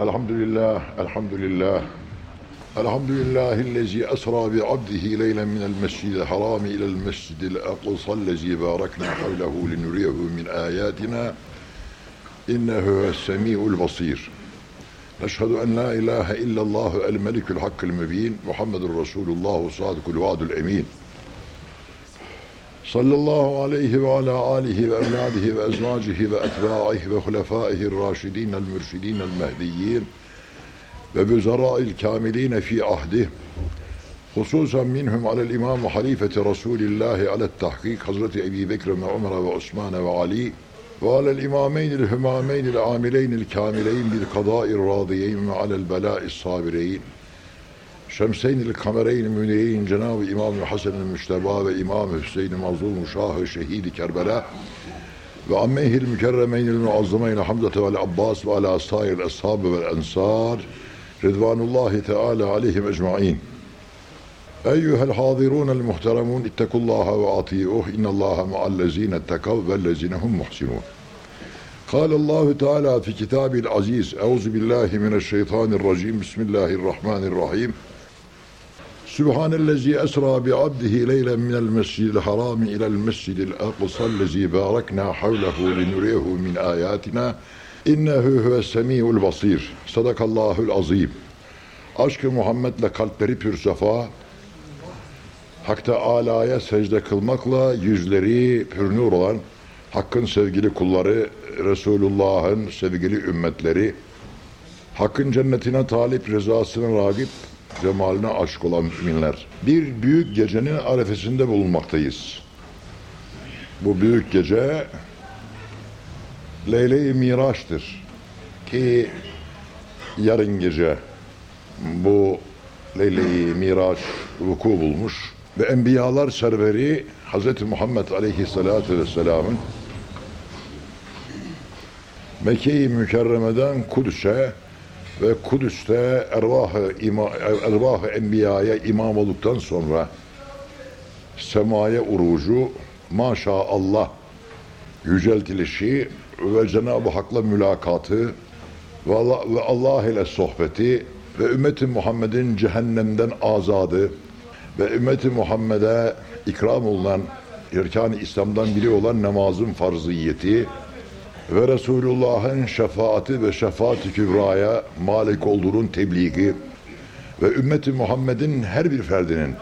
Elhamdülillah, elhamdülillah. Elhamdülillahi'llezî esrâ bi abdihi leylen minel mescidil harâmi ilel mescidil aqsallezî bâreknâ havlehu linuriyehu min âyâtinâ innehu huves-semî'ul basîr. Neşhedü en la ilahe illallahu el melikül hakkül mübîn Muhammedur Resulullahu sadıkul vaadul emîn. Sallallahu aleyhi ve ala alihi ve evladihi ve ezvacihi ve etbaihi ve hulefaihi raşidin el mürşidin el mehdiyyin ve büzara'il kamilin fi ahdi hususan minhum alel imam halifeti Resulillahi alet tahkik Hazreti Ebi Bekir ve Ömer ve Osman ve Ali ve alel imameynil hümameynil amileynil kamileyn bil kadâir râdiyeyn ve alel belâis sabireyn Şemseynil kamereyn müneyin Cenab-ı İmam-ı Hasan-ı Müşteba ve İmam-ı Hüseyin-i Mazlum Şah-ı Şehidi Kerbela ve ammeyhil mükerremeynil muazzameyn Hamzate vel Abbas ve ala sair ashabı vel ensar Ridvanullahi Teala aleyhim ecmain. Eyyühel hadirunel muhteremun ittekullaha ve ati'uh innallaha ma'allezine ettekav vellezine hum muhsinun. قال الله تعالى في كتابه العزيز أعوذ بالله من الشيطان الرجيم بسم الله الرحمن الرحيم Subhanellezi esra bi abdihi leylen minel mescidil haram ilel mescidil aqsa lezi barakna havlehu linuriyehu min ayatina innehu huve semiul basir. Sadakallahul azim. Aşkı Muhammed'le kalpleri pür safa, Hak'ta alaya secde kılmakla yüzleri pür nur olan Hakk'ın sevgili kulları, Resulullah'ın sevgili ümmetleri, Hakk'ın cennetine talip, rızasına ragip, cemaline aşk olan müminler. Bir büyük gecenin arefesinde bulunmaktayız. Bu büyük gece Leyle-i Miraç'tır. Ki yarın gece bu Leyle-i Miraç vuku bulmuş ve Enbiyalar serveri Hz. Muhammed Aleyhisselatü Vesselam'ın Mekke-i Mükerreme'den Kudüs'e ve Kudüs'te ervah-ı, ima, ervah enbiyaya imam olduktan sonra semaya urucu maşallah yüceltilişi ve Cenab-ı Hak'la mülakatı ve Allah, ve Allah ile sohbeti ve ümmeti Muhammed'in cehennemden azadı ve ümmeti Muhammed'e ikram olunan erkan-ı İslam'dan biri olan namazın farziyeti ve Resulullah'ın şefaati ve şefaat-i kübraya malik olduğunun tebliği ve ümmeti Muhammed'in her bir ferdinin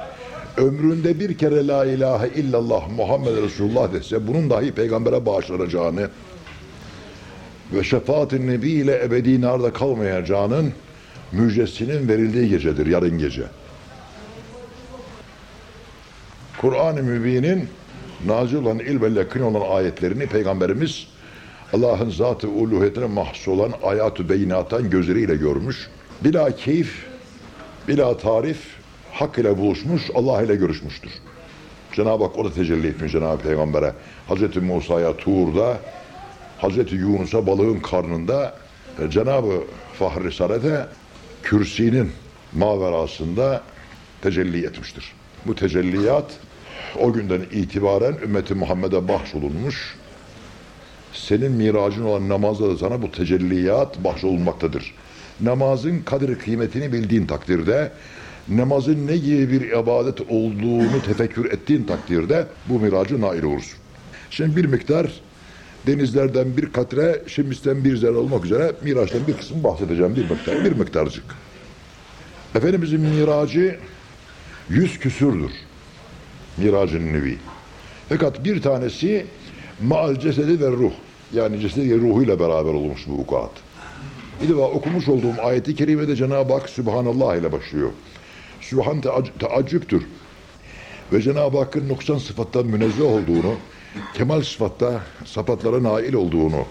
ömründe bir kere la ilahe illallah Muhammed Resulullah dese bunun dahi peygambere bağışlanacağını ve şefaat-i nebi ile ebedi narda kalmayacağının müjdesinin verildiği gecedir yarın gece. Kur'an-ı Mübin'in nazil olan ilme yakın olan ayetlerini Peygamberimiz Allah'ın zat-ı uluhiyetine mahsus olan ayat-ı beyinattan gözleriyle görmüş. Bila keyif, bila tarif hak ile buluşmuş, Allah ile görüşmüştür. Cenab-ı Hak o da tecelli etmiş Cenab-ı Peygamber'e. Hz. Musa'ya Tuğur'da, Hz. Yunus'a balığın karnında, e, Cenab-ı Fahri Saret'e kürsinin maverasında tecelli etmiştir. Bu tecelliyat o günden itibaren ümmeti Muhammed'e bahşolunmuş. Senin miracın olan namazda da sana bu tecelliyat bahşolunmaktadır. Namazın kadir kıymetini bildiğin takdirde, namazın ne gibi bir ibadet olduğunu tefekkür ettiğin takdirde bu miracı nail olursun. Şimdi bir miktar denizlerden bir katre, şimdisten bir zerre olmak üzere miraçtan bir kısım bahsedeceğim. Bir miktar, bir miktarcık. Efendimizin miracı yüz küsürdür. Miracın nevi. Fakat bir tanesi maal cesedi ve ruh. Yani cesedi ruhuyla beraber olmuş bu vukuat. Bir defa okumuş olduğum ayeti kerimede Cenab-ı Hak Sübhanallah ile başlıyor. Sübhan teac- teaccüptür. Ve Cenab-ı Hakk'ın noksan sıfattan münezzeh olduğunu, kemal sıfatta sıfatlara nail olduğunu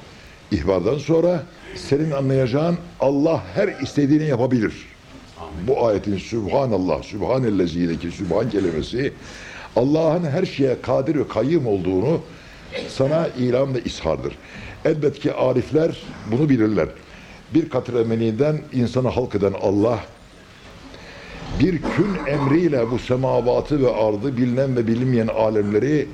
ihbardan sonra senin anlayacağın Allah her istediğini yapabilir. Bu ayetin Sübhanallah, Sübhanellezî'deki Sübhan kelimesi Allah'ın her şeye kadir ve kayyım olduğunu sana ilan ve ishardır. Elbet ki arifler bunu bilirler. Bir katre meniden insanı halk eden Allah bir kün emriyle bu semavatı ve ardı bilinen ve bilinmeyen alemleri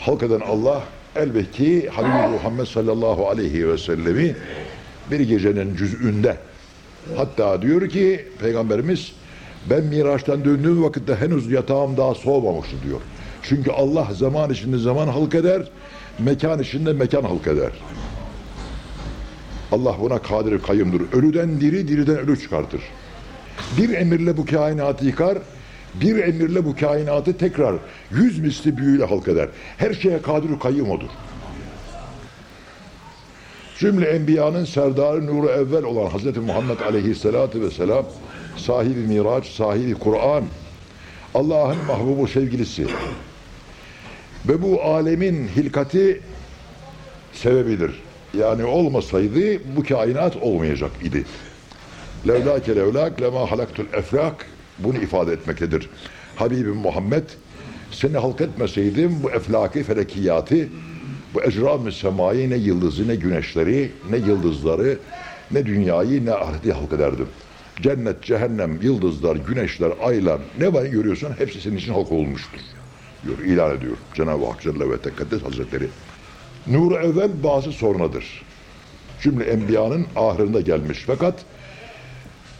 halk eden Allah elbette ki Habibi Muhammed sallallahu aleyhi ve sellemi bir gecenin cüz'ünde Hatta diyor ki Peygamberimiz ben Miraç'tan döndüğüm vakitte henüz yatağım daha soğumamıştı diyor. Çünkü Allah zaman içinde zaman halk eder, mekan içinde mekan halk eder. Allah buna kadir kayımdır. Ölüden diri, diriden ölü çıkartır. Bir emirle bu kainatı yıkar, bir emirle bu kainatı tekrar yüz misli büyüyle halk eder. Her şeye kadir kayyum odur. Cümle enbiyanın serdarı nuru evvel olan Hz. Muhammed aleyhissalatu vesselam sahibi miraç, sahibi Kur'an, Allah'ın mahbubu sevgilisi ve bu alemin hilkati sebebidir. Yani olmasaydı bu kainat olmayacak idi. Levlake levlak lema halaktul eflak bunu ifade etmektedir. Habibim Muhammed seni halk etmeseydim bu eflaki felekiyatı bu ecram-ı semayı ne yıldızı ne güneşleri ne yıldızları ne dünyayı ne ahireti halk ederdim. Cennet, cehennem, yıldızlar, güneşler, aylar ne var görüyorsun hepsi senin için halk olmuştur. Diyor, ilan ediyor Cenab-ı Hak Celle ve Tekaddes Hazretleri. Nur evvel bazı sonradır. Cümle enbiyanın ahirinde gelmiş. Fakat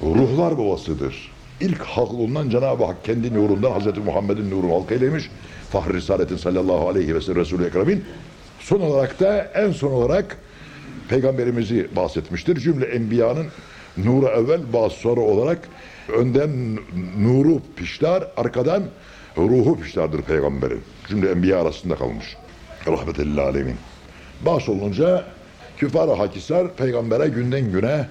ruhlar babasıdır. İlk halkından Cenab-ı Hak kendi nurundan Hz. Muhammed'in nurunu halk eylemiş. Fahri Risaletin sallallahu aleyhi ve sellem Resulü Ekrem'in. Son olarak da en son olarak Peygamberimizi bahsetmiştir. Cümle enbiyanın nuru evvel bazı sonra olarak önden nuru piştar, arkadan ruhu piştardır peygamberin. Cümle enbiya arasında kalmış. Rahmetellil alemin. Baş olunca küfar hakisar peygambere günden güne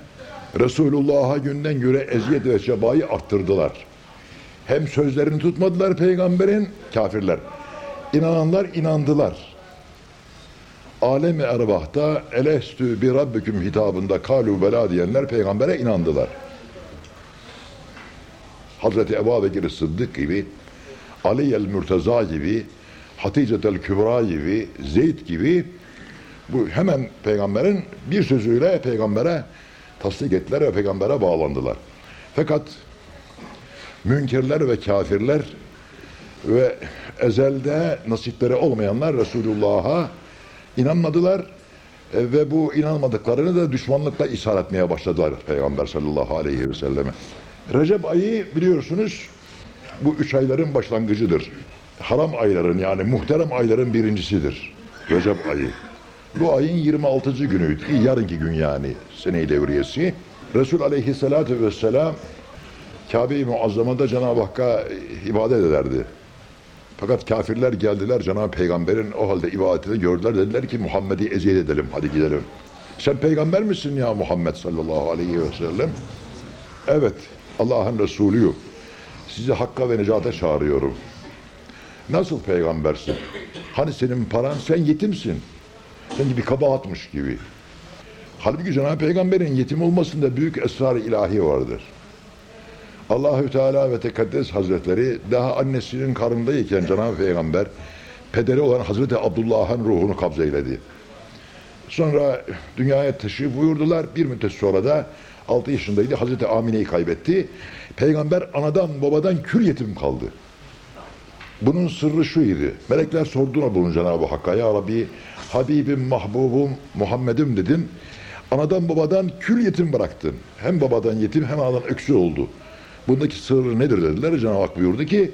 Resulullah'a günden güne eziyet ve çabayı arttırdılar. Hem sözlerini tutmadılar peygamberin kafirler. İnananlar inandılar. Alem-i erbahta elestü bir rabbüküm hitabında kalu bela diyenler peygambere inandılar. Hazreti Ebu Bekir Sıddık gibi, Ali el Mürteza gibi, Hatice el Kübra gibi, Zeyd gibi bu hemen peygamberin bir sözüyle peygambere tasdik ettiler ve peygambere bağlandılar. Fakat münkerler ve kafirler ve ezelde nasipleri olmayanlar Resulullah'a inanmadılar ve bu inanmadıklarını da düşmanlıkla ishar etmeye başladılar Peygamber sallallahu aleyhi ve selleme. Recep ayı biliyorsunuz bu üç ayların başlangıcıdır. Haram ayların yani muhterem ayların birincisidir. Recep ayı. Bu ayın 26. günüydü. Yarınki gün yani sene-i devriyesi. Resul aleyhissalatü vesselam Kabe-i Muazzama'da Cenab-ı Hakk'a ibadet ederdi. Fakat kafirler geldiler Cenab-ı Peygamber'in o halde ibadetini gördüler. Dediler ki Muhammed'i eziyet edelim hadi gidelim. Sen peygamber misin ya Muhammed sallallahu aleyhi ve sellem? Evet Allah'ın Resulüyüm. Sizi hakka ve necate çağırıyorum. Nasıl peygambersin? Hani senin paran sen yetimsin. Sen bir kabahatmış gibi. Halbuki Cenab-ı Peygamber'in yetim olmasında büyük esrar-ı ilahi vardır. Allahü Teala ve Tekaddes Hazretleri daha annesinin karnındayken Cenab-ı Peygamber pederi olan Hazreti Abdullah'ın ruhunu kabzeyledi. Sonra dünyaya taşı buyurdular. Bir müddet sonra da 6 yaşındaydı. Hazreti Amine'yi kaybetti. Peygamber anadan babadan kül yetim kaldı. Bunun sırrı şuydu. Melekler sordular bunu Cenab-ı Hakk'a. Ya Rabbi Habibim, Mahbubum, Muhammed'im dedin. Anadan babadan kül yetim bıraktın. Hem babadan yetim hem anadan öksü oldu. Bundaki sırrı nedir dediler. Cenab-ı Hak buyurdu ki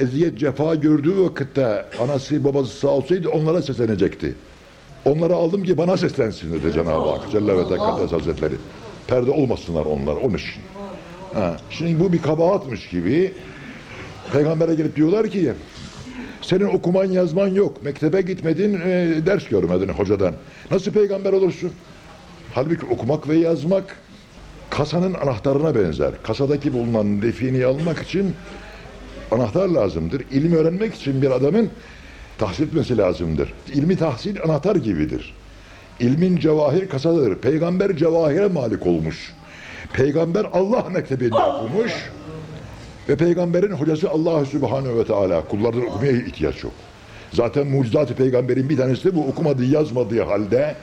eziyet cefa gördüğü vakitte anası babası sağ olsaydı onlara seslenecekti. Onları aldım ki bana seslensin dedi Cenab-ı Hak. Celle ve Tekaddes Hazretleri. Perde olmasınlar onlar onun için. Ha, şimdi bu bir kabahatmış gibi Peygamber'e gelip diyorlar ki senin okuman yazman yok. Mektebe gitmedin, e, ders görmedin hocadan. Nasıl peygamber olursun? Halbuki okumak ve yazmak kasanın anahtarına benzer. Kasadaki bulunan defini almak için anahtar lazımdır. İlim öğrenmek için bir adamın tahsil etmesi lazımdır. İlmi tahsil anahtar gibidir. İlmin cevahir kasadır. Peygamber cevahire malik olmuş. Peygamber Allah mektebinde okumuş. Ve peygamberin hocası Allah Subhanahu ve Teala. Kullardan okumaya ihtiyaç yok. Zaten mucizat-ı peygamberin bir tanesi de bu okumadığı yazmadığı halde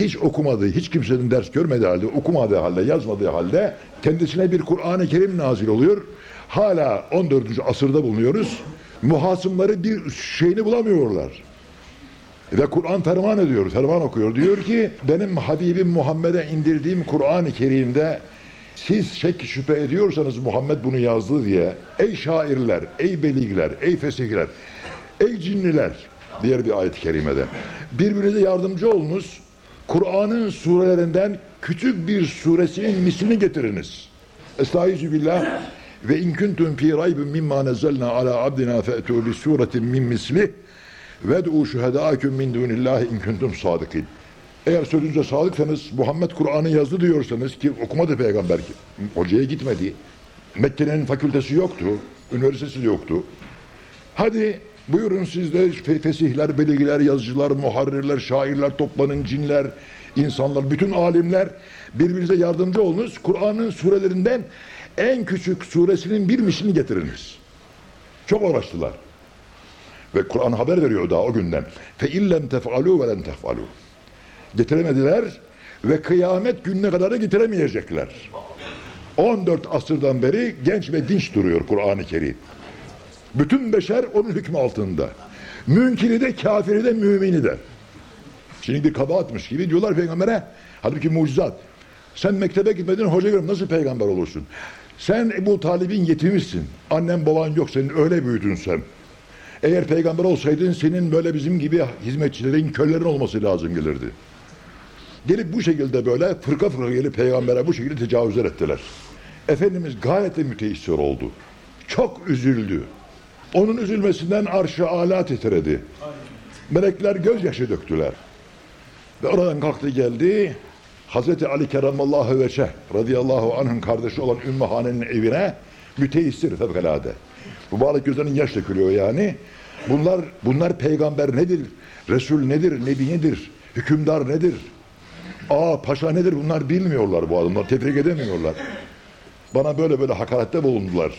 hiç okumadığı, hiç kimsenin ders görmediği halde, okumadığı halde, yazmadığı halde kendisine bir Kur'an-ı Kerim nazil oluyor. Hala 14. asırda bulunuyoruz. Muhasımları bir şeyini bulamıyorlar. Ve Kur'an ferman ediyor, ferman okuyor. Diyor ki benim Habibim Muhammed'e indirdiğim Kur'an-ı Kerim'de Siz şek şüphe ediyorsanız Muhammed bunu yazdı diye ey şairler, ey beligler, ey fesihler, ey cinniler diğer bir ayet-i kerimede birbirinize yardımcı olunuz. Kur'an'ın surelerinden küçük bir suresinin mislini getiriniz. Estaizu billah ve in kuntum fi raybin mimma nazzalna ala abdina fe'tu bi suretin min misli ved'u şuhedâküm min dunillahi in kuntum sadikin. Eğer sözünüze sadıksanız Muhammed Kur'an'ı yazdı diyorsanız ki okumadı peygamber ki hocaya gitmedi. Mekke'nin fakültesi yoktu, üniversitesi yoktu. Hadi buyurun siz de fe- fesihler, beligler, yazıcılar, muharrirler, şairler toplanın, cinler, insanlar, bütün alimler birbirinize yardımcı olunuz. Kur'an'ın surelerinden en küçük suresinin bir mişini getiriniz. Çok uğraştılar. Ve Kur'an haber veriyor daha o günden. Fe illem tef'alû ve len tef'alû. Getiremediler ve kıyamet gününe kadar da getiremeyecekler. 14 asırdan beri genç ve dinç duruyor Kur'an-ı Kerim. Bütün beşer onun hükmü altında. Münkiri de kafiri de mümini de. Şimdi kabahatmış gibi diyorlar peygambere. Halbuki mucizat. Sen mektebe gitmedin hoca görüm nasıl peygamber olursun? Sen Ebu Talib'in yetimisin. Annen baban yok senin öyle büyüdün sen. Eğer peygamber olsaydın senin böyle bizim gibi hizmetçilerin, köllerin olması lazım gelirdi. Gelip bu şekilde böyle fırka fırka gelip peygambere bu şekilde tecavüzler ettiler. Efendimiz gayet de müteessir oldu. Çok üzüldü. Onun üzülmesinden arşı ala titredi. Melekler gözyaşı döktüler. Ve oradan kalktı geldi. Hazreti Ali Keremallahu Veçeh radıyallahu anh'ın kardeşi olan Ümmü Hane'nin evine müteessir fevkalade. Mübarek gözlerinin yaş dökülüyor yani. Bunlar bunlar peygamber nedir? Resul nedir? Nebi nedir? Hükümdar nedir? Aa paşa nedir? Bunlar bilmiyorlar bu adamlar. Tebrik edemiyorlar. Bana böyle böyle hakarette bulundular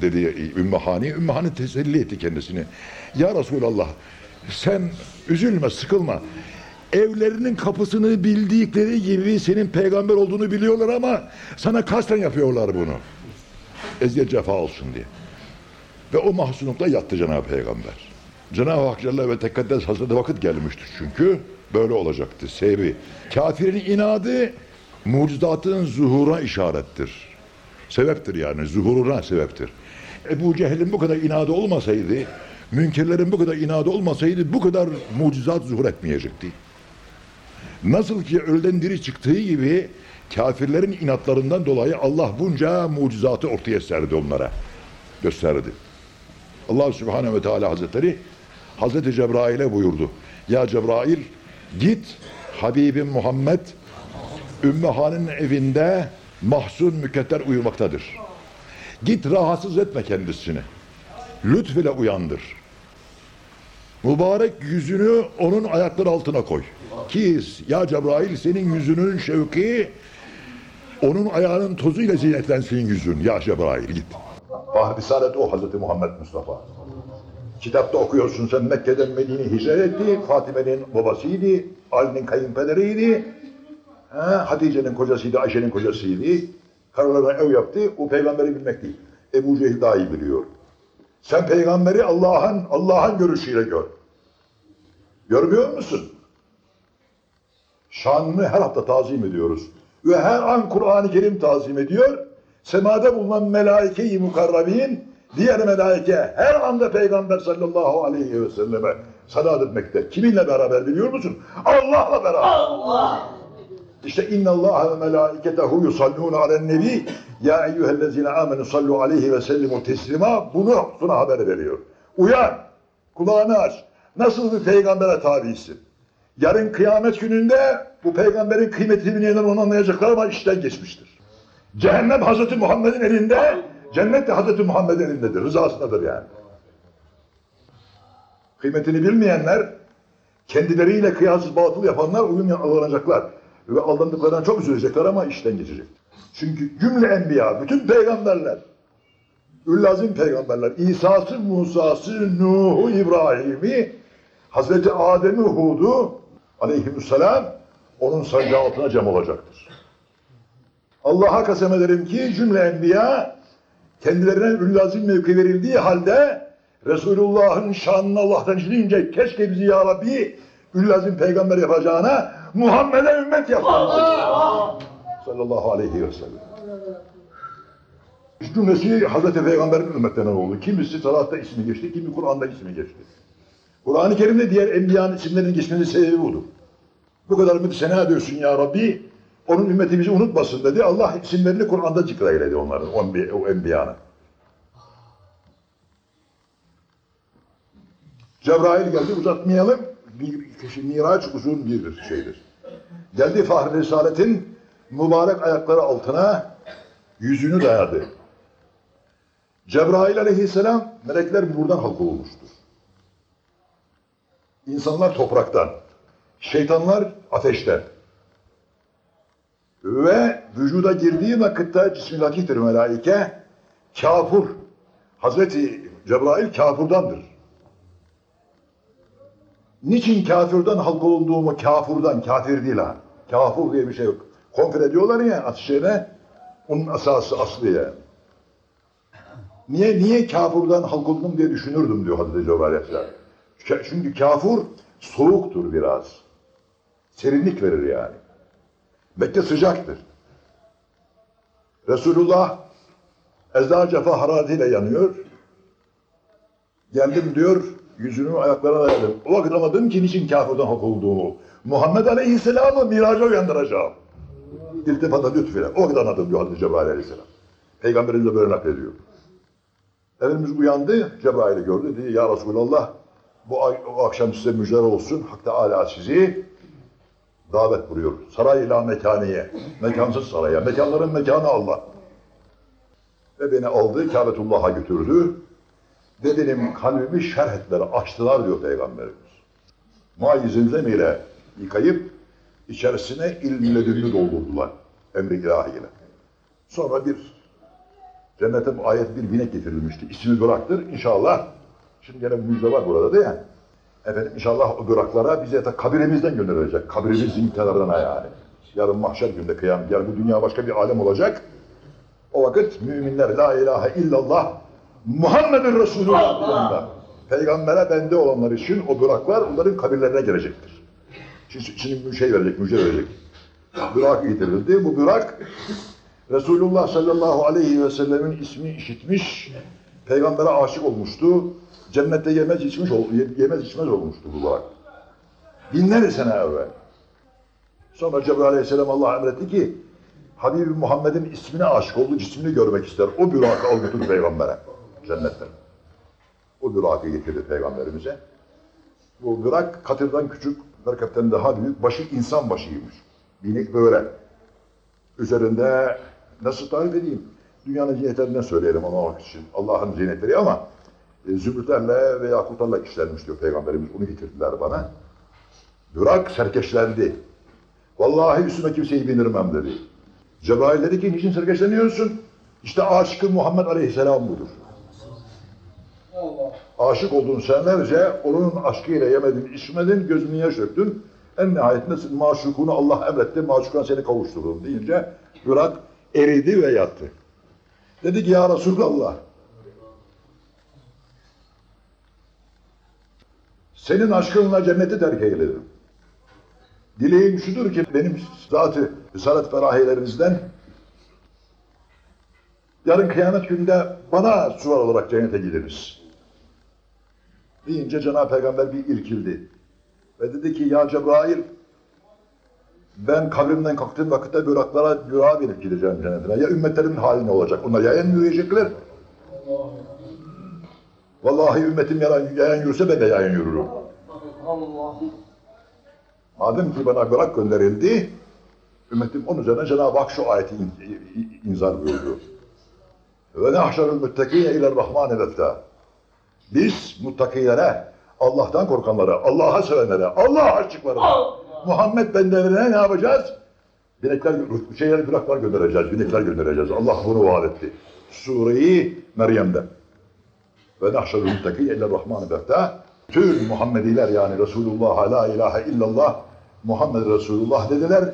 dedi Ümmü Hani. Ümmü Hani teselli etti kendisini. Ya Resulallah sen üzülme sıkılma. Evlerinin kapısını bildikleri gibi senin peygamber olduğunu biliyorlar ama sana kasten yapıyorlar bunu. Eziyet cefa olsun diye. Ve o mahzunlukla yattı Cenab-ı Peygamber. Cenab-ı Hak Celle ve Tekaddes Hazreti vakit gelmiştir çünkü. Böyle olacaktı. Sebebi. Kafirin inadı mucizatın zuhura işarettir. Sebeptir yani. Zuhuruna sebeptir. Ebu Cehil'in bu kadar inadı olmasaydı, münkirlerin bu kadar inadı olmasaydı bu kadar mucizat zuhur etmeyecekti. Nasıl ki ölden diri çıktığı gibi kafirlerin inatlarından dolayı Allah bunca mucizatı ortaya serdi onlara. Gösterdi. Allah Subhanahu ve Teala Hazretleri Hazreti Cebrail'e buyurdu. Ya Cebrail git Habibim Muhammed Ümmü Han'ın evinde mahzun müketter uyumaktadır. Git rahatsız etme kendisini. Lütfile uyandır. Mübarek yüzünü onun ayakları altına koy. Ki ya Cebrail senin yüzünün şevki onun ayağının tozuyla zinetlensin yüzün. Ya Cebrail git. Ah Risalet o Hazreti Muhammed Mustafa. Kitapta okuyorsun sen Mekke'den Medine'ye hicret etti. Fatime'nin babasıydı. Ali'nin kayınpederiydi. Ha, Hatice'nin kocasıydı, Ayşe'nin kocasıydı. Karılarına ev yaptı. O peygamberi bilmek değil. Ebu Cehil daha iyi biliyor. Sen peygamberi Allah'ın Allah'ın görüşüyle gör. Görmüyor musun? Şanını her hafta tazim ediyoruz. Ve her an Kur'an-ı Kerim tazim ediyor. Semada bulunan melaike-i mukarrabin, diğer melaike her anda Peygamber sallallahu aleyhi ve selleme salat etmekte. Kiminle beraber biliyor musun? Allah'la beraber. Allah. İşte inna Allah ve melaiketehu yusallun alen nebi ya eyyühellezine amenu sallu aleyhi ve sellimu teslima bunu sana haber veriyor. Uyan, kulağını aç. Nasıl bir peygambere tabisin? Yarın kıyamet gününde bu peygamberin kıymetini bilmeyenler onu anlayacaklar ama işten geçmiştir. Cehennem Hazreti Muhammed'in elinde, cennet de Hazreti Muhammed'in elindedir, rızasındadır yani. Kıymetini bilmeyenler, kendileriyle kıyasız batıl yapanlar uyum alınacaklar. Ve aldandıklarından çok üzülecekler ama işten geçecek. Çünkü cümle enbiya, bütün peygamberler, Üllazim peygamberler, İsa'sı, Musa'sı, Nuh'u, İbrahim'i, Hazreti Adem'i, Hud'u aleyhisselam onun sancağı altına cem olacaktır. Allah'a kasem ederim ki cümle enbiya kendilerine üllazim mevki verildiği halde Resulullah'ın şanını Allah'tan işleyince keşke bizi ya Rabbi üllazim peygamber yapacağına Muhammed'e ümmet yapsın. Sallallahu aleyhi ve sellem. Cümlesi Hazreti Peygamber'in ümmetinden oldu. Kimisi salatta ismi geçti, kimi Kur'an'da ismi geçti. Kur'an-ı Kerim'de diğer enbiyanın isimlerinin geçmesi sebebi budur. Bu kadar mütesena diyorsun ya Rabbi, onun ümmetimizi unutmasın dedi. Allah isimlerini Kur'an'da zikreyledi onların, o, enbi- o enbiyanın. Cebrail geldi uzatmayalım. Bir kişi Miraç uzun bir şeydir. Geldi Fahri Risalet'in mübarek ayakları altına yüzünü dayadı. Cebrail aleyhisselam melekler buradan halk olmuştur. İnsanlar topraktan, şeytanlar ateşten. Ve vücuda girdiği vakitte Bismillahirrahmanirrahim melaike kafur. Hazreti Cebrail kafurdandır. Niçin kafirden halk olunduğumu kafurdan, kafir değil ha. Kafur diye bir şey yok. Konfir ediyorlar ya ateşine, onun asası aslı yani. Niye, niye kafurdan halk oldum diye düşünürdüm diyor Hazreti Cebrail Çünkü kafur soğuktur biraz. Serinlik verir yani. Mekke sıcaktır. Resulullah Ezra cefa hararetiyle yanıyor. Geldim diyor, yüzünü ayaklarına dayadım. O vakit anladım ki niçin kafirden hak olduğumu. Muhammed Aleyhisselam'ı miraca uyandıracağım. İltifata lütfüyle. O vakit anladım diyor Hazreti Cebrail Aleyhisselam. Peygamberimiz de böyle naklediyor. Efendimiz uyandı, Cebrail'i gördü. Dedi, ya Resulallah, bu akşam size müjdeler olsun. Hak Teala sizi davet buyuruyor. Saray ila mekaniye. Mekansız saraya. Mekanların mekanı Allah. Ve beni aldı, Kâbetullah'a götürdü. Ve benim kalbimi şerh ettiler, açtılar diyor Peygamberimiz. Mai zemzem ile yıkayıp içerisine ilm ledünlü doldurdular. Emri ilahiyle. Sonra bir cennete ayet bir binek getirilmişti. İsmi Burak'tır. İnşallah şimdi gene müjde var burada değil mi? Efendim inşallah o Burak'lara bize de kabirimizden gönderilecek. Kabirimizin kenarına yani. Yarın mahşer günde kıyam. Yani bu dünya başka bir alem olacak. O vakit müminler la ilahe illallah Muhammedun Resulullah dediğinde peygambere bende olanlar için o bıraklar onların kabirlerine gelecektir. Şimdi, şimdi bir şey verecek, müjde verecek. Bırak getirildi. Bu bırak Resulullah sallallahu aleyhi ve sellemin ismi işitmiş, peygambere aşık olmuştu. Cennette yemez içmiş, ol- ye- yemez içmez olmuştu bu bırak. Binler sene evvel. Sonra Cebrail aleyhisselam Allah emretti ki Habibi Muhammed'in ismine aşık oldu, cismini görmek ister. O bürakı al götür peygambere cennetten. O bürakı getirdi peygamberimize. Bu bürak katırdan küçük, merkepten daha büyük, başı insan başıymış. Binik böyle. Üzerinde nasıl tarif edeyim? Dünyanın ziynetlerinden söyleyelim anlamak için. Allah'ın ziynetleri ama e, zümrütlerle ve yakutlarla işlenmiş diyor Peygamberimiz. Onu getirdiler bana. Bürak serkeşlendi. Vallahi üstüme kimseyi bindirmem dedi. Cebrail dedi ki niçin serkeşleniyorsun? İşte aşıkı Muhammed Aleyhisselam budur. Aşık olduğun senelerce onun aşkıyla yemedin, içmedin, gözünü yaş döktün. En nihayetinde maşukunu Allah emretti, maşukan seni kavuşturun deyince Burak eridi ve yattı. Dedi ki ya Resulallah senin aşkınla cenneti terk eyledim. Dileğim şudur ki benim zatı risalet ferahilerinizden yarın kıyamet gününde bana suvar olarak cennete gideriz. Deyince Cenab-ı Peygamber bir irkildi. Ve dedi ki ya Cebrail ben kabrimden kalktığım vakitte büraklara bürağa binip gideceğim cennetine. Ya ümmetlerimin hali ne olacak? Onlar yayan yürüyecekler. Vallahi ümmetim yayan, yayan yürüse ben de yayan yürürüm. Allah. Madem ki bana bırak gönderildi, ümmetim onun üzerine Cenab-ı Hak şu ayeti in, in- inzar buyurdu. Ve nehşerül müttekine iler rahmane vefta. Biz muttakilere, Allah'tan korkanlara, Allah'a sevenlere, Allah aşıklarına, Muhammed bendelerine ne yapacağız? Binekler, şeyler, bıraklar göndereceğiz, binekler göndereceğiz. Allah bunu vaat etti. Sure-i Meryem'de. Ve nahşerül müttekine iler rahmane vefta. Tüm Muhammediler yani Resulullah, la ilahe illallah, Muhammed Resulullah dediler.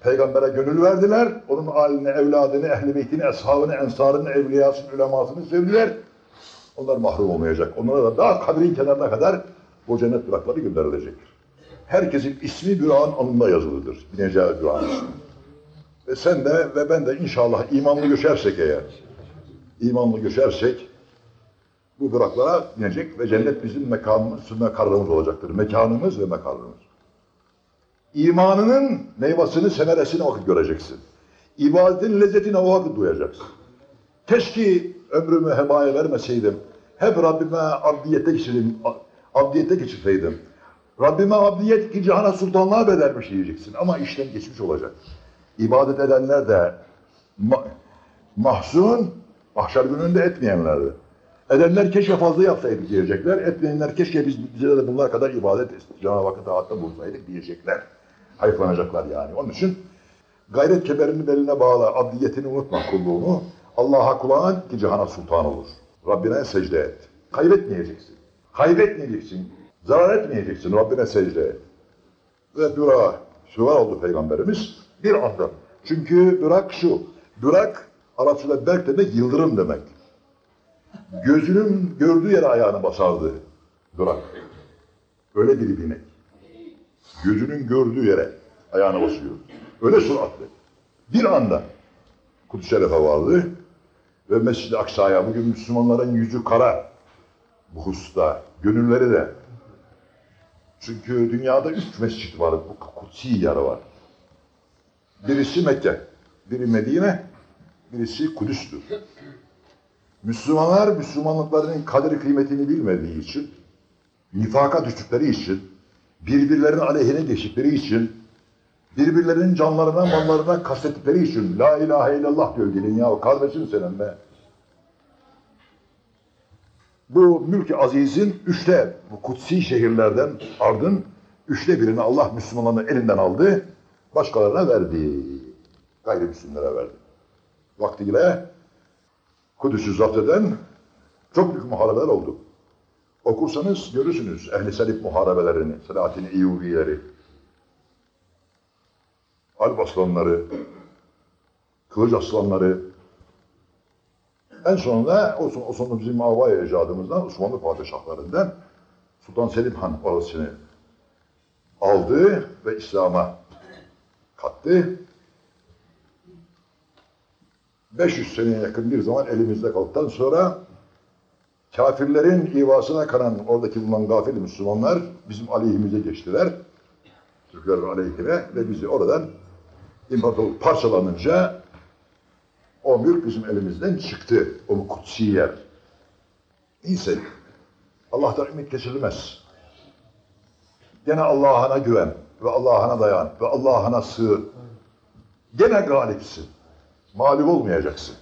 Peygambere gönül verdiler. Onun ailini, evladını, ehli beytini, eshabını, ensarını, evliyasını, ulemasını sevdiler. Onlar mahrum olmayacak. Onlara da daha kabrin kenarına kadar bu cennet bırakları gönderilecektir. Herkesin ismi bürağın alnında yazılıdır. Bineceği bürağın ismi. Ve sen de ve ben de inşallah imanlı göçersek eğer, imanlı göçersek bu bıraklara inecek ve cennet bizim mekanımız, mekarrımız olacaktır. Mekanımız ve mekarrımız. İmanının meyvasını, semeresini o vakit göreceksin. İbadetin lezzetini o vakit duyacaksın. Keşke ömrümü hebaya vermeseydim. Hep Rabbime abdiyette geçirdim, abdiyette geçirseydim. Rabbime abdiyet ki cihana sultanlığa bedelmiş diyeceksin. Ama işten geçmiş olacak. İbadet edenler de ma- mahzun, mahşer gününde etmeyenlerdi. Edenler keşke fazla yapsaydık diyecekler. Etmeyenler keşke biz bize de bunlar kadar ibadet Cenab-ı Hakk'a taatta bulunsaydık diyecekler. Hayıflanacaklar yani. Onun için gayret kemerini beline bağla, abdiyetini unutma kulluğunu. Allah'a kulağın ki cihana sultan olur. Rabbine secde et. Kaybetmeyeceksin. Kaybetmeyeceksin. Zarar etmeyeceksin. Rabbine secde et. Ve dura, süvar oldu Peygamberimiz bir anda. Çünkü durak şu. Durak Arapçada berk demek yıldırım demek. Gözünün gördüğü yere ayağını basardı durak. Öyle bir binek. Gözünün gördüğü yere ayağını basıyor. Öyle süratli. Bir anda Kudüs Şeref'e vardı ve Mescid-i Aksa'ya bugün Müslümanların yüzü kara bu hususta, gönülleri de. Çünkü dünyada üç mescit var, bu kutsi yer var. Birisi Mekke, biri Medine, birisi Kudüs'tür. Müslümanlar Müslümanlıklarının kadri kıymetini bilmediği için, nifaka düştükleri için, birbirlerinin aleyhine geçtikleri için, birbirlerinin canlarına, mallarına kastettikleri için La ilahe illallah diyor gelin ya kardeşin senin be. Bu mülk-i azizin üçte, bu kutsi şehirlerden ardın üçte birini Allah Müslümanların elinden aldı, başkalarına verdi. Gayrimüslimlere verdi. Vaktiyle Kudüs'ü zapt eden çok büyük muharebeler oldu. Okursanız görürsünüz Ehli Selif muharebelerini, Selahattin Eyyubileri, Alp aslanları, Kılıç aslanları. En sonunda o, son- o sonunda bizim Avaya ecadımızdan Osmanlı padişahlarından Sultan Selim Han orasını aldı ve İslam'a kattı. 500 seneye yakın bir zaman elimizde kaldıktan sonra kafirlerin ivasına kanan oradaki bulunan gafil Müslümanlar bizim aleyhimize geçtiler. Türklerin aleyhine ve bizi oradan imparatorluk parçalanınca o mülk bizim elimizden çıktı. O kutsi yer. Neyse. Allah'tan ümit kesilmez. Gene Allah'ına güven ve Allah'ına dayan ve Allah'ına sığır. Gene galipsin. Mağlup olmayacaksın.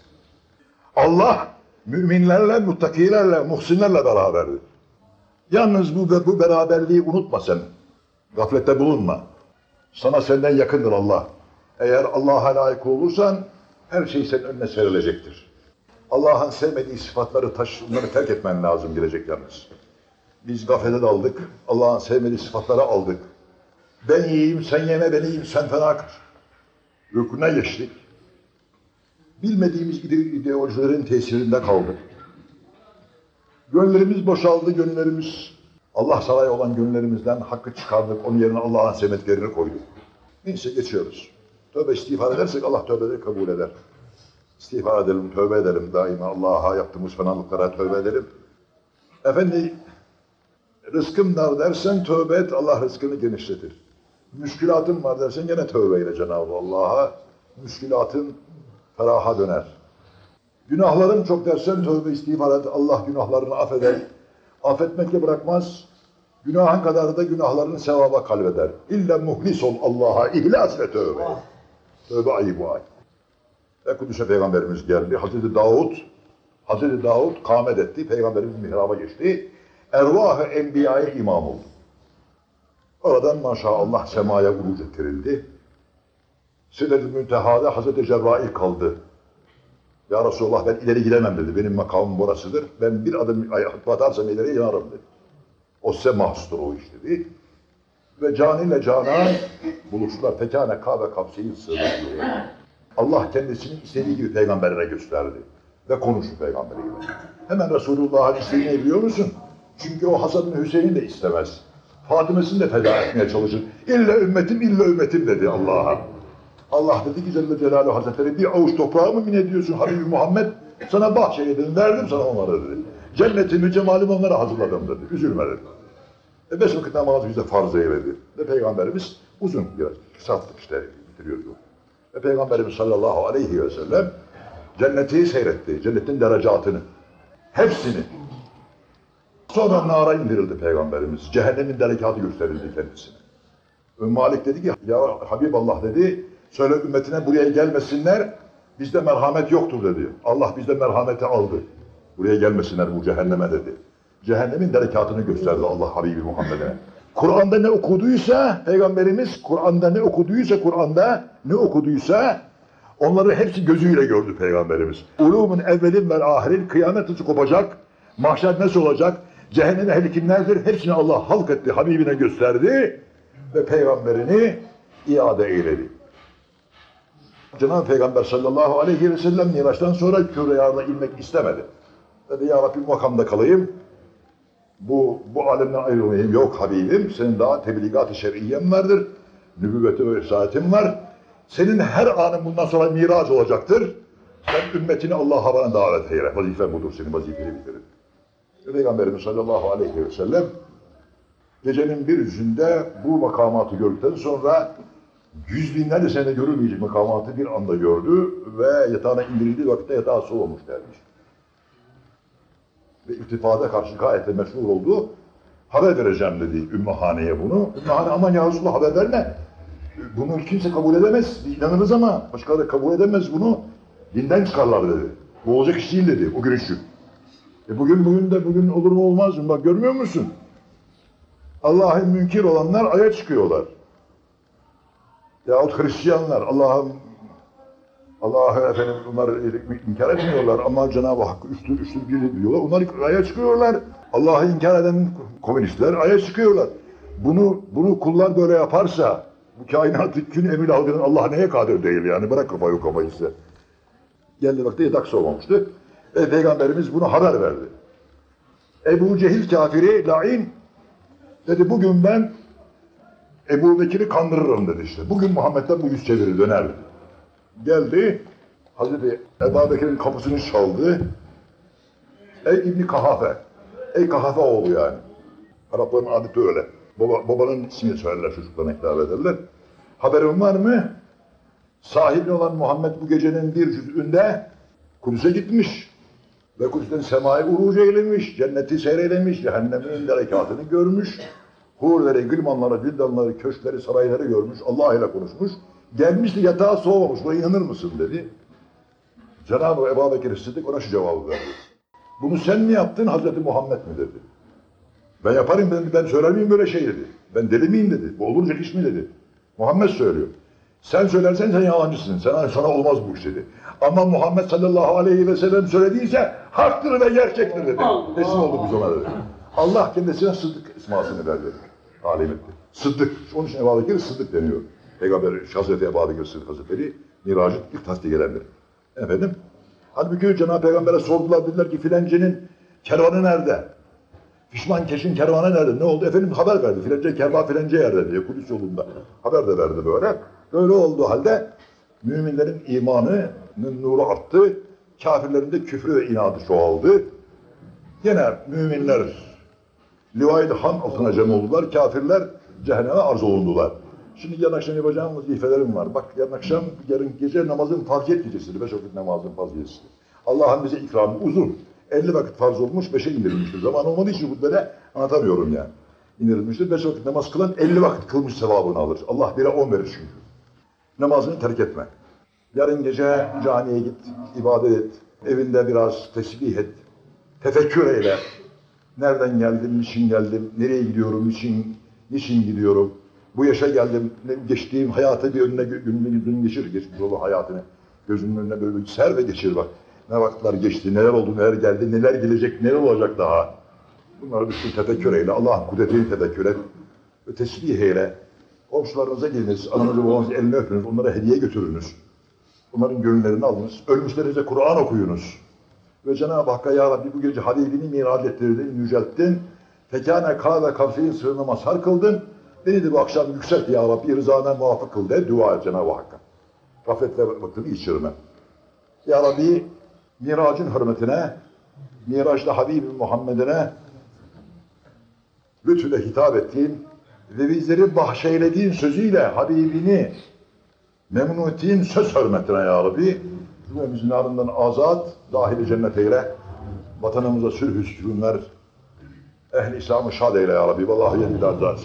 Allah müminlerle, muttakilerle, muhsinlerle beraberdir. Yalnız bu, bu beraberliği unutma sen. Gaflette bulunma. Sana senden yakındır Allah. Eğer Allah'a layık olursan her şey senin önüne serilecektir. Allah'ın sevmediği sıfatları taş, bunları terk etmen lazım gelecek yalnız. Biz gaflete daldık. Allah'ın sevmediği sıfatları aldık. Ben yiyeyim, sen yeme, ben yiyeyim, sen fena kır. Rüküne geçtik. Bilmediğimiz ide- ideolojilerin tesirinde kaldık. Gönüllerimiz boşaldı, gönüllerimiz Allah sarayı olan gönüllerimizden hakkı çıkardık, onun yerine Allah'ın semetlerini koyduk. Neyse geçiyoruz. Tövbe istiğfar edersek Allah tövbeleri kabul eder. İstiğfar edelim, tövbe edelim daima Allah'a yaptığımız fenalıklara tövbe edelim. Efendi, rızkım dar dersen tövbe et, Allah rızkını genişletir. Müşkülatın var dersen gene tövbe ile Cenab-ı Allah'a. Müşkülatın feraha döner. Günahlarım çok dersen tövbe istiğfar et. Allah günahlarını affeder. Affetmekle bırakmaz. Günahın kadar da günahlarını sevaba kalbeder. İlla muhlis ol Allah'a. ihlas ve tövbe. Tövbe ayı bu ay. Ve Kudüs'e Peygamberimiz geldi. Hazreti Davud, Hazreti Davud kâmet etti. Peygamberimiz mihraba geçti. Ervah-ı Enbiya'ya imam oldu. Oradan maşallah semaya uruc ettirildi. Sidret-i Münteha'da Hazreti Cebrail kaldı. Ya Resulallah ben ileri gidemem dedi. Benim makamım burasıdır. Ben bir adım atarsam ileriye yanarım dedi. O size mahsustur o iş dedi. Ve caniyle canan buluştular. Fekâne kâbe kapseyi sığdı diyor. Allah kendisini istediği gibi peygamberine gösterdi. Ve konuştu peygamberiyle. Hemen Resulullah'ın isteğini biliyor musun? Çünkü o Hasan bin Hüseyin de istemez. Fatıma'sını da feda etmeye çalışır. İlla ümmetim, illa ümmetim dedi Allah'a. Allah dedi ki Celle Celaluhu Hazretleri bir avuç toprağı mı min ediyorsun Habibi Muhammed? Sana bahşeyledim, verdim sana onları dedi. Cennetimi, cemalimi onlara hazırladım dedi. Üzülme dedi. E beş vakit namazı bize farz eyledi. Ve Peygamberimiz uzun biraz kısalttık işte bitiriyoruz. Ve Peygamberimiz sallallahu aleyhi ve sellem cenneti seyretti. Cennetin derecatını. Hepsini. Sonra nara indirildi Peygamberimiz. Cehennemin derekatı gösterildi kendisine. Malik dedi ki ya Habiballah dedi söyle ümmetine buraya gelmesinler bizde merhamet yoktur dedi. Allah bizde merhameti aldı. Buraya gelmesinler bu cehenneme dedi. Cehennemin derekatını gösterdi Allah Habibi Muhammed'e. Kur'an'da ne okuduysa Peygamberimiz Kur'an'da ne okuduysa Kur'an'da ne okuduysa onları hepsi gözüyle gördü Peygamberimiz. Ulumun evvelin ve ahirin kıyamet hızı kopacak. Mahşer nasıl olacak? Cehennem ehli kimlerdir? Hepsini Allah halk etti, Habibine gösterdi ve peygamberini iade eyledi. Cenab-ı Peygamber sallallahu aleyhi ve sellem Miraç'tan sonra küreyarına inmek istemedi. Dedi ya Rabbi makamda kalayım. Bu, bu alemden ayrılmayayım. Yok Habibim senin daha tebligat-ı şer'iyen vardır. Nübüvveti ve risayetin var. Senin her anın bundan sonra miraç olacaktır. Sen ümmetini Allah'a bana davet eyle. Vazifen budur senin vazifeni bitirin. Ve Peygamberimiz sallallahu aleyhi ve sellem gecenin bir yüzünde bu makamatı gördükten sonra yüz binlerce sene görülmeyecek makamatı bir anda gördü ve yatağına indirildiği vakitte yatağı soğumuş dermiş. Ve irtifada karşı gayet de meşhur oldu. Haber vereceğim dedi Ümmühane'ye bunu. Ümmühane aman ya Resulallah haber verme. Bunu kimse kabul edemez. İnanırız ama başkaları kabul edemez bunu. Dinden çıkarlar dedi. Bu olacak iş değil dedi o görüşü. E bugün bugün de bugün olur mu olmaz mı? Bak görmüyor musun? Allah'ın münkir olanlar aya çıkıyorlar. Yahut Hristiyanlar Allah'ın Allah'ı efendim bunlar inkar etmiyorlar ama Cenab-ı Hak üçlü üçlü birliği diyorlar. Onlar aya çıkıyorlar. Allah'ı inkar eden komünistler aya çıkıyorlar. Bunu bunu kullar böyle yaparsa bu kainatı gün emir algının Allah neye kadir değil yani bırak kafayı kafayı size. Geldi vakti yatak soğumamıştı. Ve Peygamberimiz bunu haber verdi. Ebu Cehil kafiri, lain dedi bugün ben Ebu Bekir'i kandırırım dedi işte. Bugün Muhammed'den bu yüz çevirir döner. Geldi, Hazreti Ebu Bekir'in kapısını çaldı. Ey İbni Kahafe, ey Kahafe oğlu yani. Arapların adeti öyle. Baba, babanın ismini söylerler çocuklarına hitap ederler. Haberin var mı? Sahibi olan Muhammed bu gecenin bir cüz'ünde Kudüs'e gitmiş. Ve Kudüs'ten semaya urucu eylemiş, cenneti seyreylemiş, cehennemin derekatını görmüş. Hurları, gülmanları, dildanları, köşkleri, sarayları görmüş, Allah ile konuşmuş. Gelmişti yatağa soğumamış, buna inanır mısın dedi. Cenab-ı Ebu Bekir Sıddık ona şu cevabı verdi. Bunu sen mi yaptın, Hazreti Muhammed mi dedi. Ben yaparım, ben, ben söyler miyim böyle şey dedi. Ben deli miyim dedi. Bu olacak iş mi dedi. Muhammed söylüyor. Sen söylersen sen yalancısın. Sana, sana olmaz bu iş dedi. Ama Muhammed sallallahu aleyhi ve sellem söylediyse haktır ve gerçektir dedi. Teslim olduk biz ona dedi. Allah kendisine Sıddık ismasını verdi. Talim etti. Sıddık. Onun için Ebu Bekir Sıddık deniyor. Peygamber Hazreti Ebu Bekir Sıddık Hazretleri Mirac'ın ilk tasdik edendir. Efendim? Halbuki Cenab-ı Peygamber'e sordular dediler ki filancının kervanı nerede? Fişman Keş'in kervanı nerede? Ne oldu? Efendim haber verdi. Filanca kervan filanca yerde diye Kudüs yolunda. Haber de verdi böyle. Böyle olduğu halde müminlerin imanının nuru arttı. Kafirlerin de küfrü ve inadı çoğaldı. Yine müminler livayet han altına cem oldular. Kafirler cehenneme arz olundular. Şimdi yarın akşam yapacağım vazifelerim var. Bak yarın akşam, yarın gece namazın farziyet gecesidir. Beş vakit namazın farziyetidir. Allah'ın bize ikramı uzun. 50 vakit farz olmuş, 5'e indirilmiştir. Zaman olmadığı için hutbede anlatamıyorum yani. İndirilmiştir. 5 vakit namaz kılan 50 vakit kılmış sevabını alır. Allah bire 10 verir çünkü. Namazını terk etme. Yarın gece camiye git, ibadet et. Evinde biraz tesbih et. Tefekkür eyle. Nereden geldim, niçin geldim, nereye gidiyorum, niçin, niçin gidiyorum. Bu yaşa geldim, geçtiğim hayatı bir önüne gününü gün geçir, geçmiş olan hayatını. Gözünün önüne böyle bir ser ve geçir bak. Ne vakitler geçti, neler oldu, neler geldi, neler gelecek, neler olacak daha. Bunları bütün tefekkür eyle, Allah'ın kudretini tefekkür et. Ve tesbih eyle. Komşularınıza geliniz, ananızı babanızı eline öpünüz, onlara hediye götürünüz. Onların gönüllerini alınız. Ölmüşlerinize Kur'an okuyunuz. Ve Cenab-ı Hakk'a ya Rabbi bu gece Habibini miraç ettirdin, yücelttin. Fekâne kâve kavseyin sırrına mazhar kıldın. Beni de bu akşam yükselt ya Rabbi rızana muvafık kıl de dua et Cenab-ı Hakk'a. Gafletle vaktini geçirme. Ya Rabbi Miracın hürmetine, Miraç'ta Habibi Muhammed'ine lütfüyle hitap ettiğin ve bizleri bahşeylediğin sözüyle Habibini memnun ettiğin söz hürmetine ya Rabbi cümlemizin narından azat, dahil cennet eyle, vatanımıza ver, ehli İslam'ı şad eyle ya Rabbi. Vallahi yedilâ zâ